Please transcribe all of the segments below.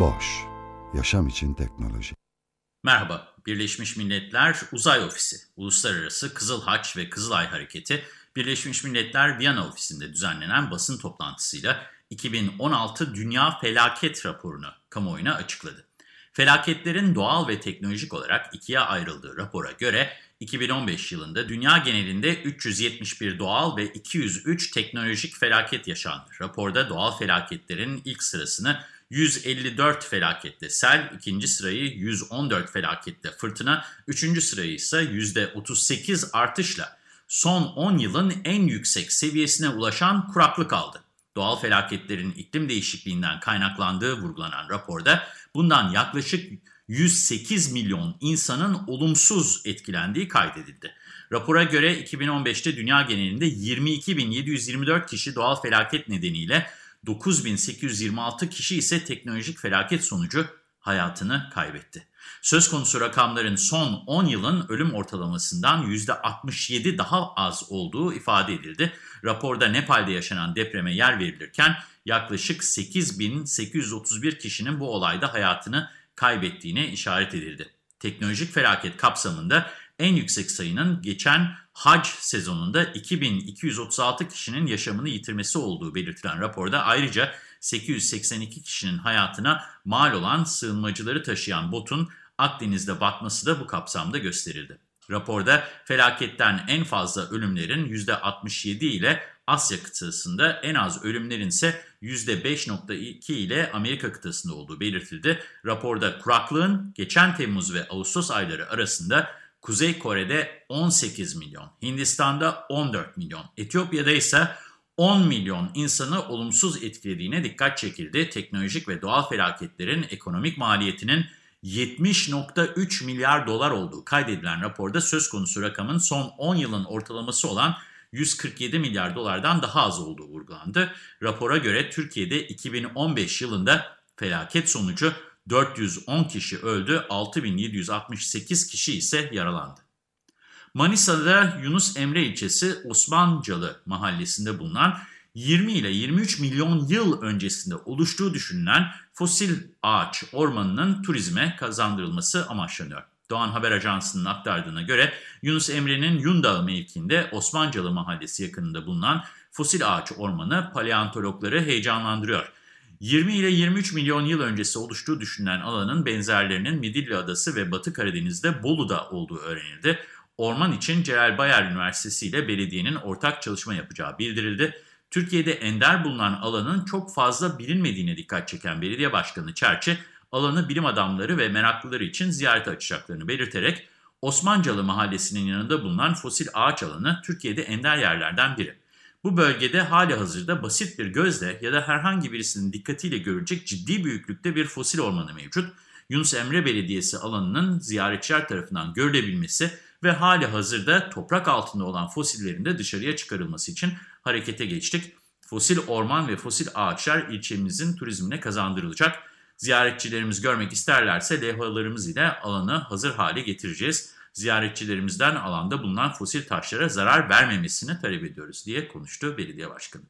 Boş, yaşam için teknoloji. Merhaba, Birleşmiş Milletler Uzay Ofisi, Uluslararası Kızıl Haç ve Kızılay Hareketi, Birleşmiş Milletler Viyana Ofisi'nde düzenlenen basın toplantısıyla 2016 Dünya Felaket Raporu'nu kamuoyuna açıkladı. Felaketlerin doğal ve teknolojik olarak ikiye ayrıldığı rapora göre 2015 yılında dünya genelinde 371 doğal ve 203 teknolojik felaket yaşandı. Raporda doğal felaketlerin ilk sırasını 154 felakette sel, ikinci sırayı 114 felakette fırtına, üçüncü sırayı ise %38 artışla son 10 yılın en yüksek seviyesine ulaşan kuraklık aldı. Doğal felaketlerin iklim değişikliğinden kaynaklandığı vurgulanan raporda bundan yaklaşık 108 milyon insanın olumsuz etkilendiği kaydedildi. Rapora göre 2015'te dünya genelinde 22.724 kişi doğal felaket nedeniyle 9.826 kişi ise teknolojik felaket sonucu hayatını kaybetti. Söz konusu rakamların son 10 yılın ölüm ortalamasından %67 daha az olduğu ifade edildi. Raporda Nepal'de yaşanan depreme yer verilirken yaklaşık 8.831 kişinin bu olayda hayatını kaybettiğine işaret edildi. Teknolojik felaket kapsamında en yüksek sayının geçen hac sezonunda 2236 kişinin yaşamını yitirmesi olduğu belirtilen raporda ayrıca 882 kişinin hayatına mal olan sığınmacıları taşıyan botun Akdeniz'de batması da bu kapsamda gösterildi. Raporda felaketten en fazla ölümlerin %67 ile Asya kıtasında en az ölümlerin ise %5.2 ile Amerika kıtasında olduğu belirtildi. Raporda kuraklığın geçen Temmuz ve Ağustos ayları arasında Kuzey Kore'de 18 milyon, Hindistan'da 14 milyon, Etiyopya'da ise 10 milyon insanı olumsuz etkilediğine dikkat çekildi. Teknolojik ve doğal felaketlerin ekonomik maliyetinin 70.3 milyar dolar olduğu kaydedilen raporda söz konusu rakamın son 10 yılın ortalaması olan 147 milyar dolardan daha az olduğu vurgulandı. Rapora göre Türkiye'de 2015 yılında felaket sonucu 410 kişi öldü, 6768 kişi ise yaralandı. Manisa'da Yunus Emre ilçesi Osmancalı mahallesinde bulunan 20 ile 23 milyon yıl öncesinde oluştuğu düşünülen fosil ağaç ormanının turizme kazandırılması amaçlanıyor. Doğan Haber Ajansı'nın aktardığına göre Yunus Emre'nin Yundağı mevkinde Osmancalı mahallesi yakınında bulunan fosil ağaç ormanı paleontologları heyecanlandırıyor. 20 ile 23 milyon yıl öncesi oluştuğu düşünülen alanın benzerlerinin Midilli Adası ve Batı Karadeniz'de Bolu'da olduğu öğrenildi. Orman için Celal Bayar Üniversitesi ile belediyenin ortak çalışma yapacağı bildirildi. Türkiye'de ender bulunan alanın çok fazla bilinmediğine dikkat çeken belediye başkanı Çerçi, alanı bilim adamları ve meraklıları için ziyarete açacaklarını belirterek, Osmancalı mahallesinin yanında bulunan fosil ağaç alanı Türkiye'de ender yerlerden biri. Bu bölgede hali hazırda basit bir gözle ya da herhangi birisinin dikkatiyle görülecek ciddi büyüklükte bir fosil ormanı mevcut. Yunus Emre Belediyesi alanının ziyaretçiler tarafından görülebilmesi ve hali hazırda toprak altında olan fosillerin de dışarıya çıkarılması için harekete geçtik. Fosil orman ve fosil ağaçlar ilçemizin turizmine kazandırılacak. Ziyaretçilerimiz görmek isterlerse levhalarımız ile alanı hazır hale getireceğiz. Ziyaretçilerimizden alanda bulunan fosil taşlara zarar vermemesini talep ediyoruz diye konuştu belediye başkanı.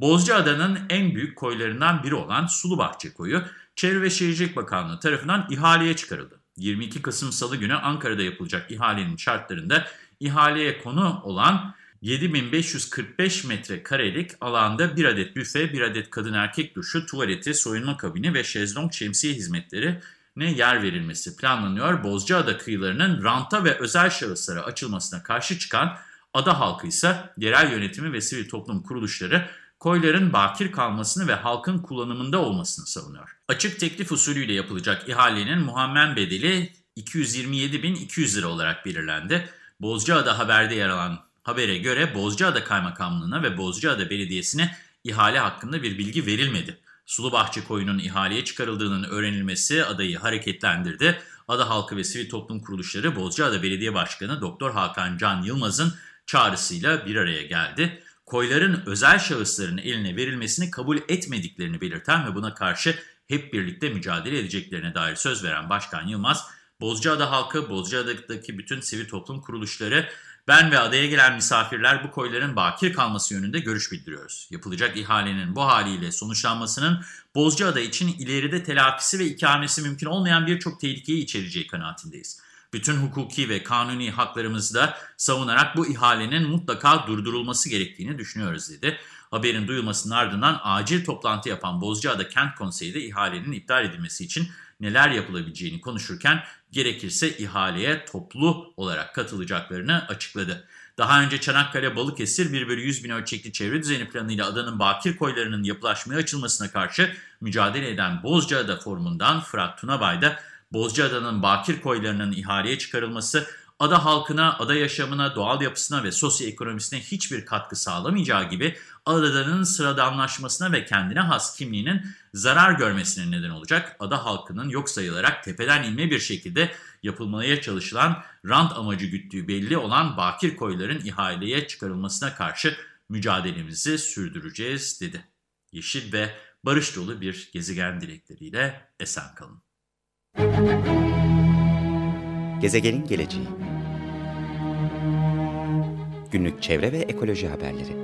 Bozcaada'nın en büyük koylarından biri olan Sulubahçe Koyu, Çevre ve Şehircilik Bakanlığı tarafından ihaleye çıkarıldı. 22 Kasım Salı günü Ankara'da yapılacak ihalenin şartlarında ihaleye konu olan 7545 metrekarelik alanda bir adet büfe, bir adet kadın erkek duşu, tuvaleti, soyunma kabini ve şezlong şemsiye hizmetleri ne yer verilmesi planlanıyor. Bozcaada kıyılarının ranta ve özel şahıslara açılmasına karşı çıkan ada halkı ise yerel yönetimi ve sivil toplum kuruluşları koyların bakir kalmasını ve halkın kullanımında olmasını savunuyor. Açık teklif usulüyle yapılacak ihalenin muhammen bedeli 227.200 lira olarak belirlendi. Bozcaada haberde yer alan Habere göre Bozcaada Kaymakamlığı'na ve Bozcaada Belediyesi'ne ihale hakkında bir bilgi verilmedi. Sulubahçe koyunun ihaleye çıkarıldığının öğrenilmesi adayı hareketlendirdi. Ada halkı ve sivil toplum kuruluşları Bozcaada Belediye Başkanı Doktor Hakan Can Yılmaz'ın çağrısıyla bir araya geldi. Koyların özel şahısların eline verilmesini kabul etmediklerini belirten ve buna karşı hep birlikte mücadele edeceklerine dair söz veren Başkan Yılmaz, Bozcaada halkı, Bozcaada'daki bütün sivil toplum kuruluşları, ben ve adaya gelen misafirler bu koyların bakir kalması yönünde görüş bildiriyoruz. Yapılacak ihalenin bu haliyle sonuçlanmasının Bozcaada için ileride telafisi ve ikamesi mümkün olmayan birçok tehlikeyi içereceği kanaatindeyiz. Bütün hukuki ve kanuni haklarımızı da savunarak bu ihalenin mutlaka durdurulması gerektiğini düşünüyoruz dedi. Haberin duyulmasının ardından acil toplantı yapan Bozcaada Kent Konseyi de ihalenin iptal edilmesi için neler yapılabileceğini konuşurken gerekirse ihaleye toplu olarak katılacaklarını açıkladı. Daha önce Çanakkale Balıkesir 1 bölü 100 bin ölçekli çevre düzeni planıyla adanın bakir koylarının yapılaşmaya açılmasına karşı mücadele eden Bozcaada Forumu'ndan Fırat Tunabay da Bozcaada'nın bakir koylarının ihaleye çıkarılması ada halkına, ada yaşamına, doğal yapısına ve sosyoekonomisine hiçbir katkı sağlamayacağı gibi adanın sıradanlaşmasına ve kendine has kimliğinin zarar görmesine neden olacak. Ada halkının yok sayılarak tepeden inme bir şekilde yapılmaya çalışılan rant amacı güttüğü belli olan bakir koyların ihaleye çıkarılmasına karşı mücadelemizi sürdüreceğiz dedi. Yeşil ve barış dolu bir gezegen dilekleriyle esen kalın. Gezegenin geleceği Günlük çevre ve ekoloji haberleri